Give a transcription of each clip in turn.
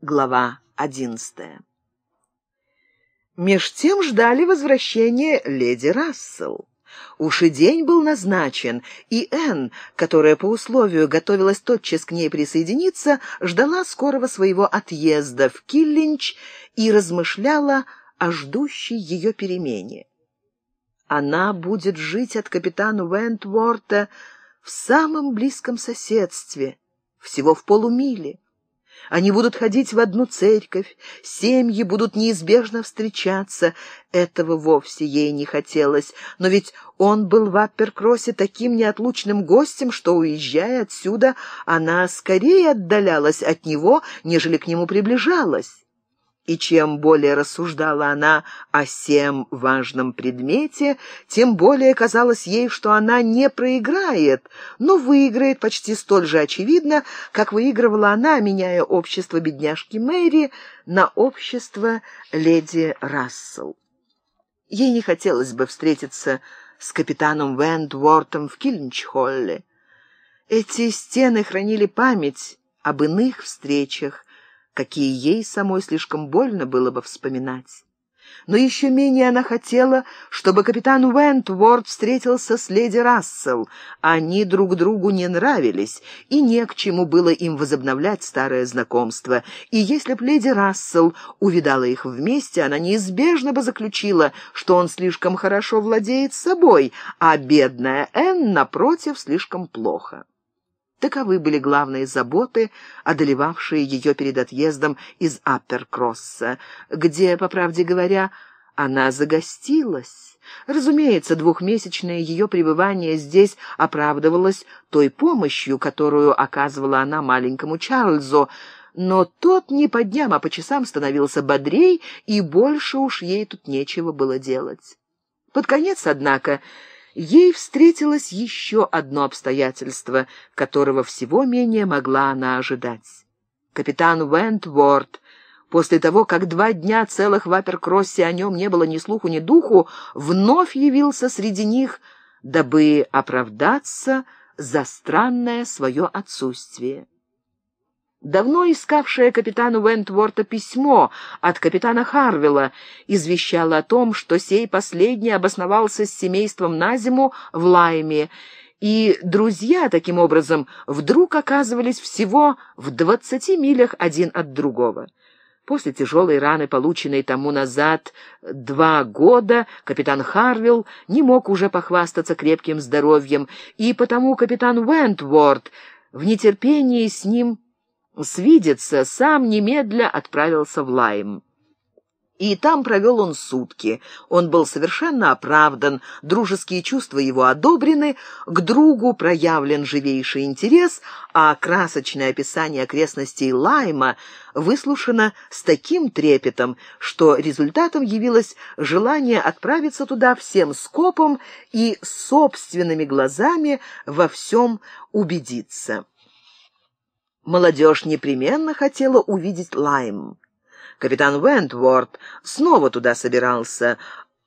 Глава одиннадцатая. Меж тем ждали возвращения леди Рассел. Уж и день был назначен, и Энн, которая по условию готовилась тотчас к ней присоединиться, ждала скорого своего отъезда в Киллинч и размышляла о ждущей ее перемене. Она будет жить от капитана Вентворта в самом близком соседстве, всего в полумиле. Они будут ходить в одну церковь, семьи будут неизбежно встречаться. Этого вовсе ей не хотелось, но ведь он был в Апперкроссе таким неотлучным гостем, что, уезжая отсюда, она скорее отдалялась от него, нежели к нему приближалась. И чем более рассуждала она о сем важном предмете, тем более казалось ей, что она не проиграет, но выиграет почти столь же очевидно, как выигрывала она, меняя общество бедняжки Мэри на общество леди Рассел. Ей не хотелось бы встретиться с капитаном Вентвортом в Кильнчхолле. Эти стены хранили память об иных встречах, какие ей самой слишком больно было бы вспоминать. Но еще менее она хотела, чтобы капитан Уэнтворд встретился с леди Рассел. Они друг другу не нравились, и не к чему было им возобновлять старое знакомство. И если б леди Рассел увидала их вместе, она неизбежно бы заключила, что он слишком хорошо владеет собой, а бедная Энн, напротив, слишком плохо. Таковы были главные заботы, одолевавшие ее перед отъездом из Апперкросса, где, по правде говоря, она загостилась. Разумеется, двухмесячное ее пребывание здесь оправдывалось той помощью, которую оказывала она маленькому Чарльзу, но тот не по дням, а по часам становился бодрей, и больше уж ей тут нечего было делать. Под конец, однако, ей встретилось еще одно обстоятельство, которого всего менее могла она ожидать. Капитан Вентворд, после того, как два дня целых в Аперкроссе о нем не было ни слуху, ни духу, вновь явился среди них, дабы оправдаться за странное свое отсутствие. Давно искавшее капитану Вентворта письмо от капитана Харвилла извещало о том, что сей последний обосновался с семейством на зиму в Лайме, и друзья, таким образом, вдруг оказывались всего в двадцати милях один от другого. После тяжелой раны, полученной тому назад два года, капитан Харвилл не мог уже похвастаться крепким здоровьем, и потому капитан Вентворд в нетерпении с ним свидеться, сам немедля отправился в Лайм. И там провел он сутки. Он был совершенно оправдан, дружеские чувства его одобрены, к другу проявлен живейший интерес, а красочное описание окрестностей Лайма выслушано с таким трепетом, что результатом явилось желание отправиться туда всем скопом и собственными глазами во всем убедиться. Молодежь непременно хотела увидеть Лайм. Капитан Вентворд снова туда собирался.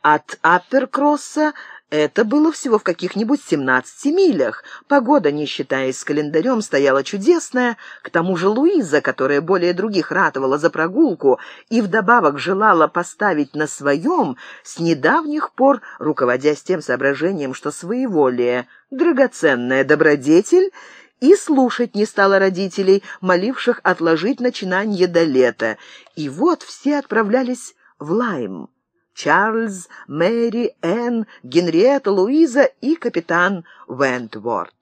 От Апперкросса это было всего в каких-нибудь семнадцати милях. Погода, не считаясь с календарем, стояла чудесная. К тому же Луиза, которая более других ратовала за прогулку и вдобавок желала поставить на своем, с недавних пор, руководясь тем соображением, что своеволие — драгоценная добродетель, и слушать не стала родителей, моливших отложить начинание до лета. И вот все отправлялись в Лайм. Чарльз, Мэри, Энн, Генриетта, Луиза и капитан Вентворд.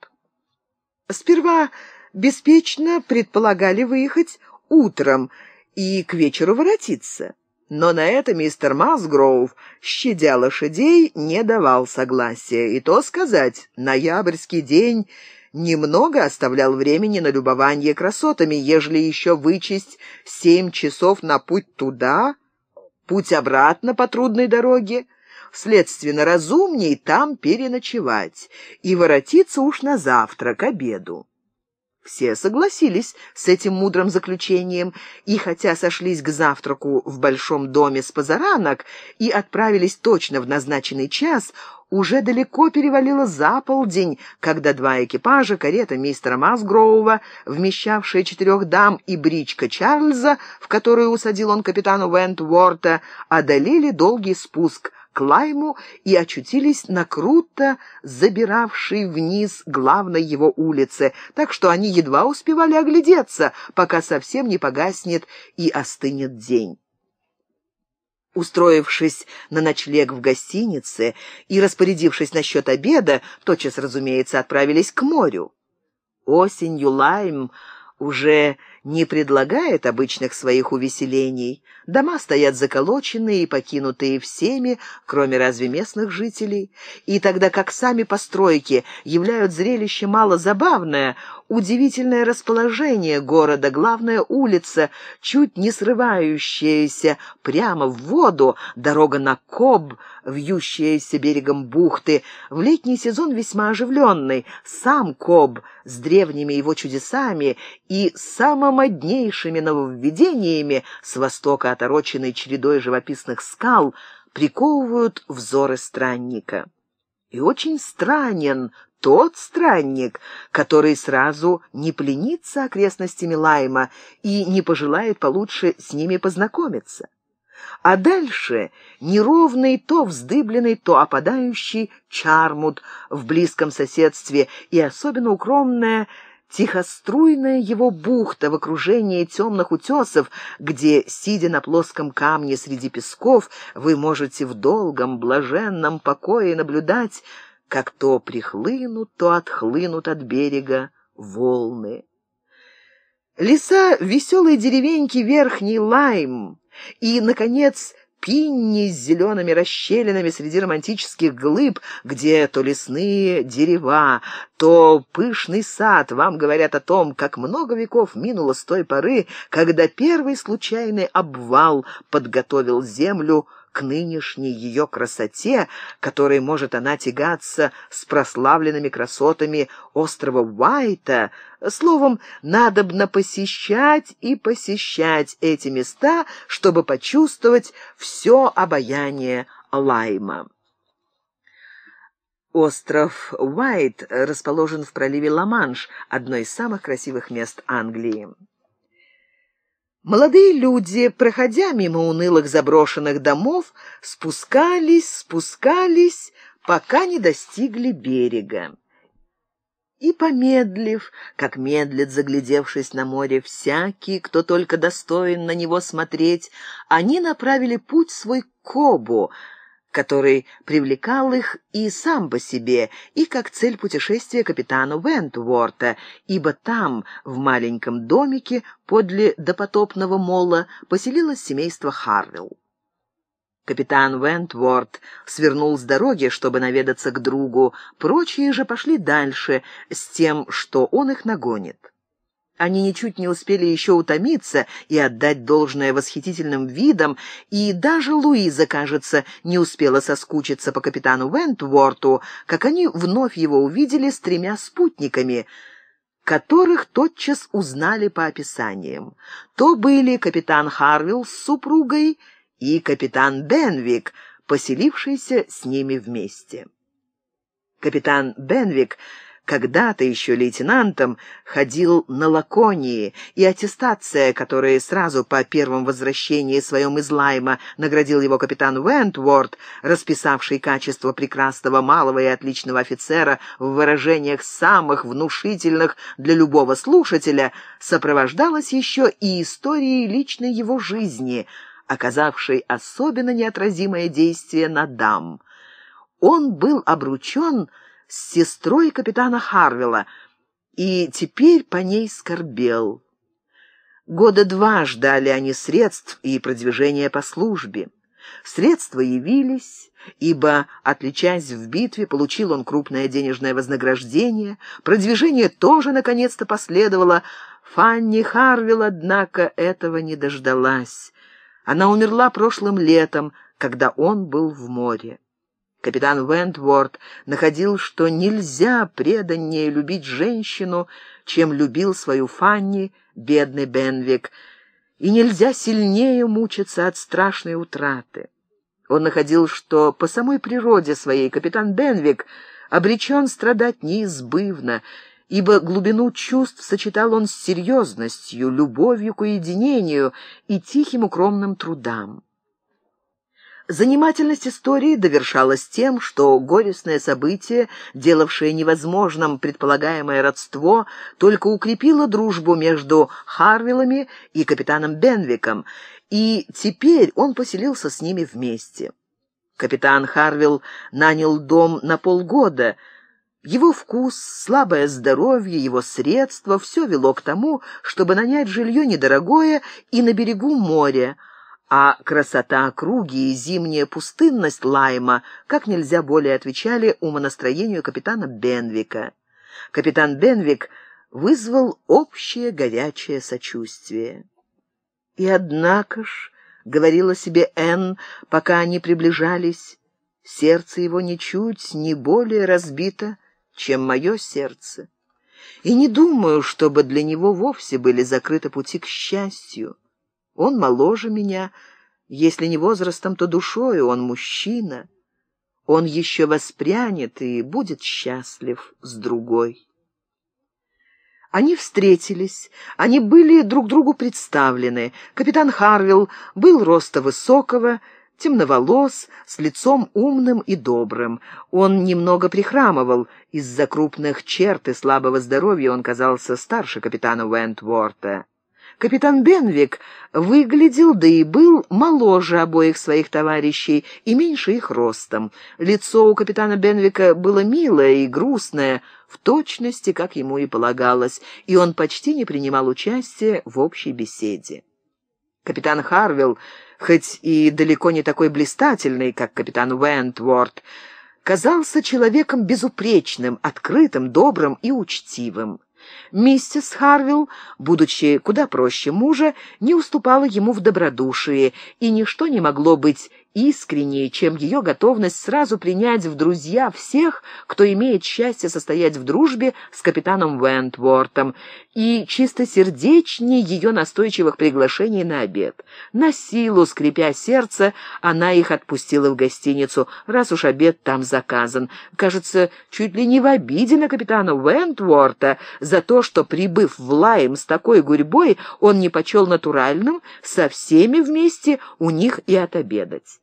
Сперва беспечно предполагали выехать утром и к вечеру воротиться. Но на это мистер Масгроув, щадя лошадей, не давал согласия. И то сказать, ноябрьский день немного оставлял времени на любование красотами, ежели еще вычесть семь часов на путь туда, путь обратно по трудной дороге. Следственно, разумней там переночевать и воротиться уж на завтра, к обеду. Все согласились с этим мудрым заключением, и хотя сошлись к завтраку в большом доме с позаранок и отправились точно в назначенный час, уже далеко перевалило за полдень, когда два экипажа, карета мистера Масгроува, вмещавшая четырех дам, и бричка Чарльза, в которую усадил он капитану Вентворта, одолели долгий спуск — к Лайму и очутились на круто забиравшей вниз главной его улице, так что они едва успевали оглядеться, пока совсем не погаснет и остынет день. Устроившись на ночлег в гостинице и распорядившись насчет обеда, тотчас, разумеется, отправились к морю. Осенью Лайм уже не предлагает обычных своих увеселений. Дома стоят заколоченные и покинутые всеми, кроме разве местных жителей. И тогда как сами постройки являют зрелище мало забавное, удивительное расположение города, главная улица, чуть не срывающаяся прямо в воду, дорога на Коб, вьющаяся берегом бухты, в летний сезон весьма оживленный, сам Коб с древними его чудесами и самомоднейшими нововведениями с востока отороченной чередой живописных скал приковывают взоры странника. И очень странен тот странник, который сразу не пленится окрестностями Лайма и не пожелает получше с ними познакомиться. А дальше неровный, то вздыбленный, то опадающий Чармут в близком соседстве и особенно укромная тихоструйная его бухта в окружении темных утесов, где, сидя на плоском камне среди песков, вы можете в долгом, блаженном покое наблюдать, как то прихлынут, то отхлынут от берега волны. Леса веселой деревеньки Верхний Лайм и, наконец, пинни с зелеными расщелинами среди романтических глыб, где то лесные дерева, то пышный сад вам говорят о том, как много веков минуло с той поры, когда первый случайный обвал подготовил землю к нынешней ее красоте, которой может она тягаться с прославленными красотами острова Уайта, словом, надобно посещать и посещать эти места, чтобы почувствовать все обаяние Лайма. Остров Уайт расположен в проливе Ла-Манш, одно из самых красивых мест Англии. Молодые люди, проходя мимо унылых заброшенных домов, спускались, спускались, пока не достигли берега. И помедлив, как медлит, заглядевшись на море, всякий, кто только достоин на него смотреть, они направили путь свой к Кобу, который привлекал их и сам по себе, и как цель путешествия капитану Вентворта, ибо там, в маленьком домике подле допотопного мола, поселилось семейство Харвилл. Капитан Вентворт свернул с дороги, чтобы наведаться к другу, прочие же пошли дальше с тем, что он их нагонит. Они ничуть не успели еще утомиться и отдать должное восхитительным видам, и даже Луиза, кажется, не успела соскучиться по капитану Вентворту, как они вновь его увидели с тремя спутниками, которых тотчас узнали по описаниям. То были капитан Харвилл с супругой и капитан Бенвик, поселившийся с ними вместе. Капитан Бенвик когда-то еще лейтенантом, ходил на Лаконии, и аттестация, которая сразу по первом возвращении своем из Лайма наградил его капитан Вентворд, расписавший качество прекрасного малого и отличного офицера в выражениях самых внушительных для любого слушателя, сопровождалась еще и историей личной его жизни, оказавшей особенно неотразимое действие на дам. Он был обручен с сестрой капитана Харвилла, и теперь по ней скорбел. Года два ждали они средств и продвижения по службе. Средства явились, ибо, отличаясь в битве, получил он крупное денежное вознаграждение. Продвижение тоже, наконец-то, последовало. Фанни Харвилл, однако, этого не дождалась. Она умерла прошлым летом, когда он был в море. Капитан Вентворд находил, что нельзя преданнее любить женщину, чем любил свою Фанни, бедный Бенвик, и нельзя сильнее мучиться от страшной утраты. Он находил, что по самой природе своей капитан Бенвик обречен страдать неизбывно, ибо глубину чувств сочетал он с серьезностью, любовью к уединению и тихим укромным трудам. Занимательность истории довершалась тем, что горестное событие, делавшее невозможным предполагаемое родство, только укрепило дружбу между Харвиллами и капитаном Бенвиком, и теперь он поселился с ними вместе. Капитан Харвилл нанял дом на полгода. Его вкус, слабое здоровье, его средства — все вело к тому, чтобы нанять жилье недорогое и на берегу моря — а красота округи и зимняя пустынность Лайма как нельзя более отвечали умонастроению капитана Бенвика. Капитан Бенвик вызвал общее горячее сочувствие. «И однако ж», — говорила себе Энн, пока они приближались, — «сердце его ничуть не более разбито, чем мое сердце. И не думаю, чтобы для него вовсе были закрыты пути к счастью». Он моложе меня, если не возрастом, то душою, он мужчина. Он еще воспрянет и будет счастлив с другой. Они встретились, они были друг другу представлены. Капитан Харвилл был роста высокого, темноволос, с лицом умным и добрым. Он немного прихрамывал. Из-за крупных черт и слабого здоровья он казался старше капитана Уэнтворта. Капитан Бенвик выглядел, да и был моложе обоих своих товарищей и меньше их ростом. Лицо у капитана Бенвика было милое и грустное, в точности, как ему и полагалось, и он почти не принимал участия в общей беседе. Капитан Харвилл, хоть и далеко не такой блистательный, как капитан Уэнтворд, казался человеком безупречным, открытым, добрым и учтивым. Миссис Харвилл, будучи куда проще мужа, не уступала ему в добродушии, и ничто не могло быть искреннее, чем ее готовность сразу принять в друзья всех, кто имеет счастье состоять в дружбе с капитаном Вентвортом, и чистосердечнее ее настойчивых приглашений на обед. На силу, скрипя сердце, она их отпустила в гостиницу, раз уж обед там заказан. Кажется, чуть ли не в обиде на капитана Вентворта за то, что, прибыв в Лайм с такой гурьбой, он не почел натуральным со всеми вместе у них и отобедать.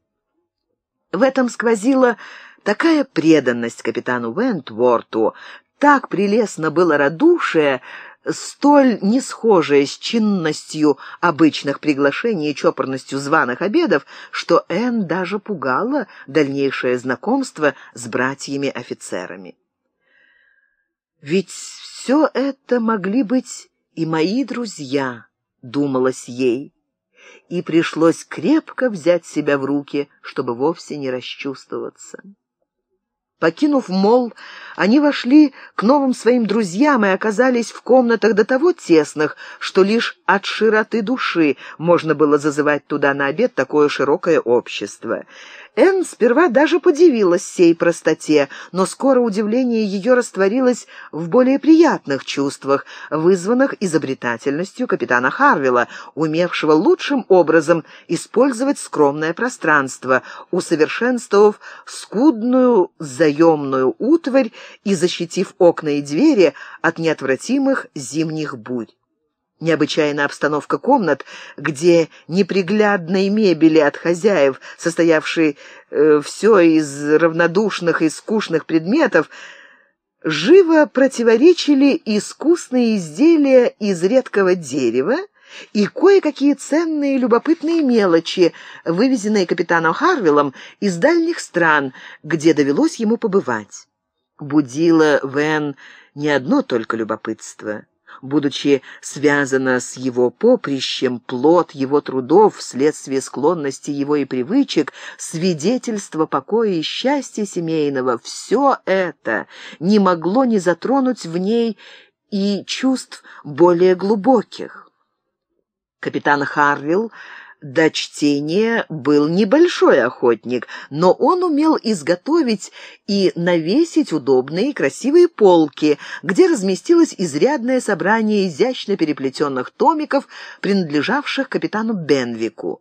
В этом сквозила такая преданность капитану Вентворту, так прелестно было радушие, столь не схожее с чинностью обычных приглашений и чопорностью званых обедов, что Энн даже пугала дальнейшее знакомство с братьями-офицерами. «Ведь все это могли быть и мои друзья», — думалось ей и пришлось крепко взять себя в руки, чтобы вовсе не расчувствоваться. Покинув мол, они вошли к новым своим друзьям и оказались в комнатах до того тесных, что лишь от широты души можно было зазывать туда на обед такое широкое общество. Энн сперва даже подивилась сей простоте, но скоро удивление ее растворилось в более приятных чувствах, вызванных изобретательностью капитана Харвилла, умевшего лучшим образом использовать скромное пространство, усовершенствовав скудную заемную утварь и защитив окна и двери от неотвратимых зимних бурь. Необычайная обстановка комнат, где неприглядной мебели от хозяев, состоявшей э, все из равнодушных и скучных предметов, живо противоречили искусные изделия из редкого дерева и кое-какие ценные любопытные мелочи, вывезенные капитаном Харвиллом из дальних стран, где довелось ему побывать. Будило Вен не одно только любопытство — будучи связана с его поприщем, плод его трудов вследствие склонности его и привычек, свидетельство покоя и счастья семейного, все это не могло не затронуть в ней и чувств более глубоких. Капитан Харвилл до чтения был небольшой охотник, но он умел изготовить и навесить удобные и красивые полки, где разместилось изрядное собрание изящно переплетенных томиков, принадлежавших капитану Бенвику.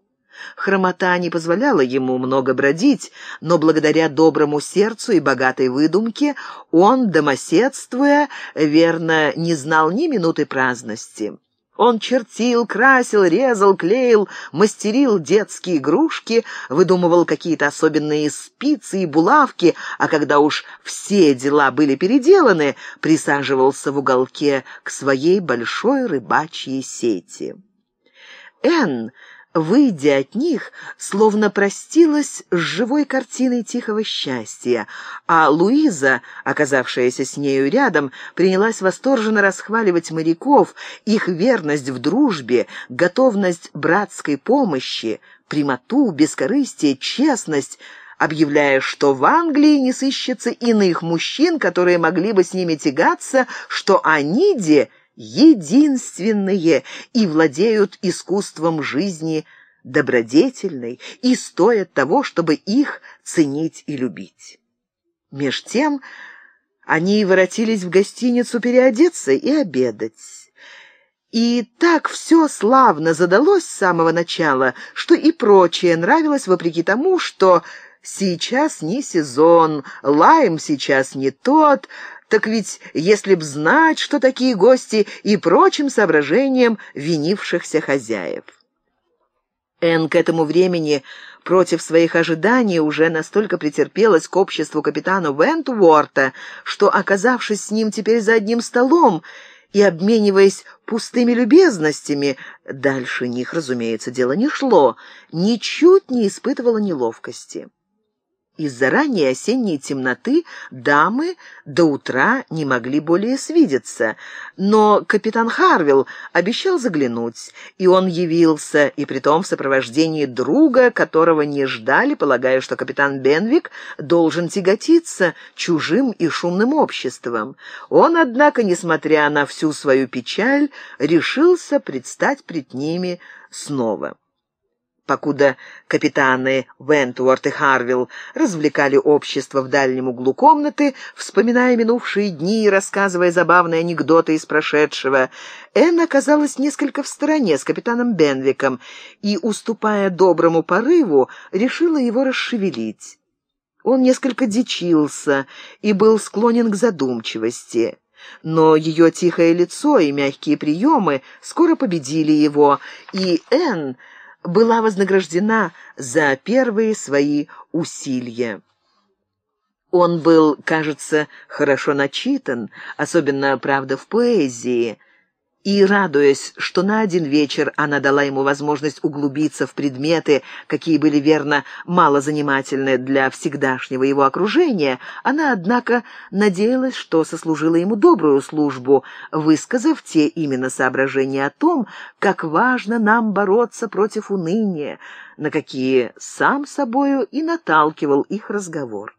Хромота не позволяла ему много бродить, но благодаря доброму сердцу и богатой выдумке он, домоседствуя, верно, не знал ни минуты праздности. Он чертил, красил, резал, клеил, мастерил детские игрушки, выдумывал какие-то особенные спицы и булавки, а когда уж все дела были переделаны, присаживался в уголке к своей большой рыбачьей сети. Энн выйдя от них, словно простилась с живой картиной тихого счастья, а Луиза, оказавшаяся с нею рядом, принялась восторженно расхваливать моряков, их верность в дружбе, готовность братской помощи, прямоту, бескорыстие, честность, объявляя, что в Англии не сыщется иных мужчин, которые могли бы с ними тягаться, что они, де, единственные и владеют искусством жизни добродетельной и стоят того, чтобы их ценить и любить. Меж тем они воротились в гостиницу переодеться и обедать. И так все славно задалось с самого начала, что и прочее нравилось вопреки тому, что сейчас не сезон, лайм сейчас не тот, так ведь если б знать, что такие гости и прочим соображениям винившихся хозяев. Энн к этому времени против своих ожиданий уже настолько претерпелась к обществу капитана Вентворта, что, оказавшись с ним теперь за одним столом и обмениваясь пустыми любезностями, дальше них, разумеется, дело не шло, ничуть не испытывала неловкости. Из-за ранней осенней темноты дамы до утра не могли более свидеться, но капитан Харвилл обещал заглянуть, и он явился, и притом в сопровождении друга, которого не ждали, полагая, что капитан Бенвик должен тяготиться чужим и шумным обществом. Он, однако, несмотря на всю свою печаль, решился предстать пред ними снова покуда капитаны Вентуорт и Харвилл развлекали общество в дальнем углу комнаты, вспоминая минувшие дни и рассказывая забавные анекдоты из прошедшего, Энн оказалась несколько в стороне с капитаном Бенвиком и, уступая доброму порыву, решила его расшевелить. Он несколько дичился и был склонен к задумчивости. Но ее тихое лицо и мягкие приемы скоро победили его, и Энн была вознаграждена за первые свои усилия. Он был, кажется, хорошо начитан, особенно, правда, в поэзии, и, радуясь, что на один вечер она дала ему возможность углубиться в предметы, какие были, верно, мало занимательны для всегдашнего его окружения, она, однако, надеялась, что сослужила ему добрую службу, высказав те именно соображения о том, как важно нам бороться против уныния, на какие сам собою и наталкивал их разговор.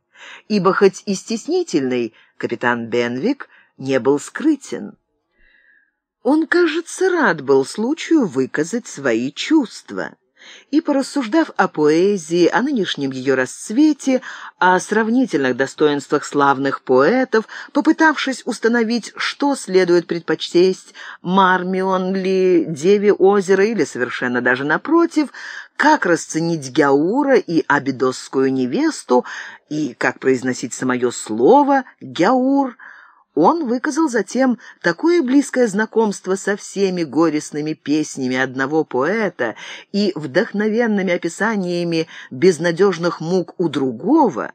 Ибо хоть и стеснительный, капитан Бенвик не был скрытен. Он, кажется, рад был случаю выказать свои чувства. И, порассуждав о поэзии, о нынешнем ее расцвете, о сравнительных достоинствах славных поэтов, попытавшись установить, что следует предпочесть, Мармион ли, Деве озера или совершенно даже напротив, как расценить Гяура и Абидосскую невесту, и как произносить самое слово «Гяур», он выказал затем такое близкое знакомство со всеми горестными песнями одного поэта и вдохновенными описаниями безнадежных мук у другого,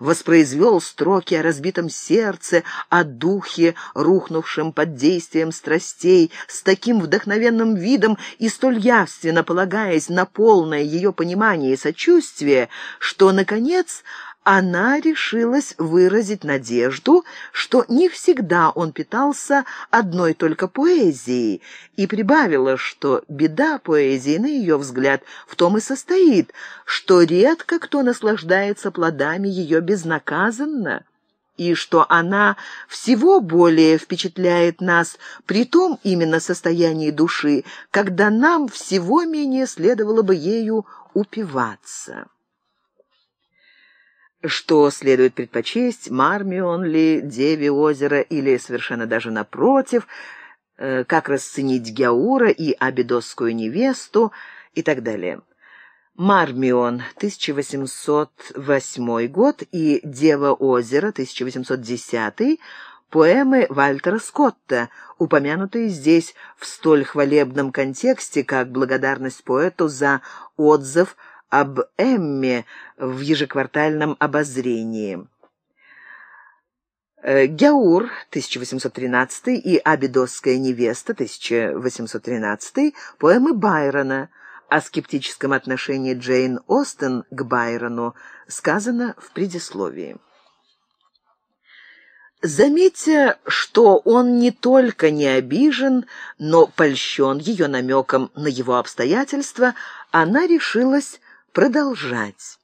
воспроизвел строки о разбитом сердце, о духе, рухнувшем под действием страстей, с таким вдохновенным видом и столь явственно полагаясь на полное ее понимание и сочувствие, что, наконец, она решилась выразить надежду, что не всегда он питался одной только поэзией, и прибавила, что беда поэзии, на ее взгляд, в том и состоит, что редко кто наслаждается плодами ее безнаказанно и что она всего более впечатляет нас при том именно состоянии души, когда нам всего менее следовало бы ею упиваться. Что следует предпочесть, Мармион ли, Деви озера или совершенно даже напротив, э, как расценить Гяура и Абидосскую невесту и так далее. Мармион, 1808 год, и Дева озера, 1810 поэмы Вальтера Скотта, упомянутые здесь в столь хвалебном контексте, как благодарность поэту за отзыв об Эмме в ежеквартальном обозрении. Э, Гяур, 1813, и Абидосская невеста, 1813, поэмы Байрона, о скептическом отношении Джейн Остен к Байрону сказано в предисловии. Заметьте, что он не только не обижен, но польщен ее намеком на его обстоятельства, она решилась продолжать.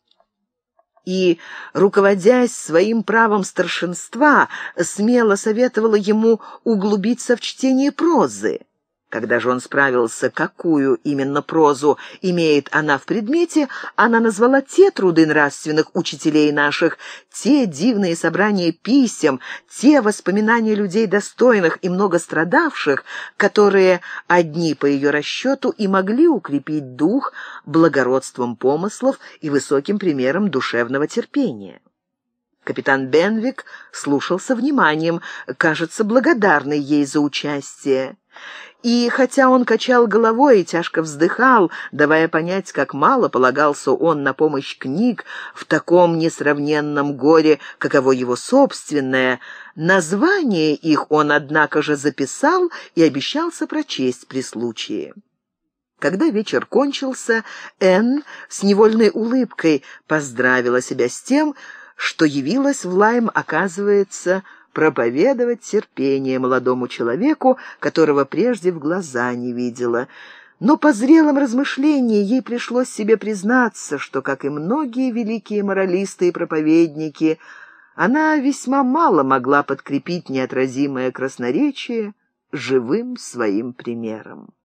И, руководясь своим правом старшинства, смело советовала ему углубиться в чтение прозы. Когда же он справился, какую именно прозу имеет она в предмете, она назвала те труды нравственных учителей наших, те дивные собрания писем, те воспоминания людей достойных и многострадавших, которые одни по ее расчету и могли укрепить дух благородством помыслов и высоким примером душевного терпения. Капитан Бенвик слушал со вниманием, кажется, благодарный ей за участие. И хотя он качал головой и тяжко вздыхал, давая понять, как мало полагался он на помощь книг в таком несравненном горе, каково его собственное, название их он, однако же, записал и обещался прочесть при случае. Когда вечер кончился, Энн с невольной улыбкой поздравила себя с тем, что явилась в Лайм, оказывается, проповедовать терпение молодому человеку, которого прежде в глаза не видела. Но по зрелом размышлении ей пришлось себе признаться, что, как и многие великие моралисты и проповедники, она весьма мало могла подкрепить неотразимое красноречие живым своим примером.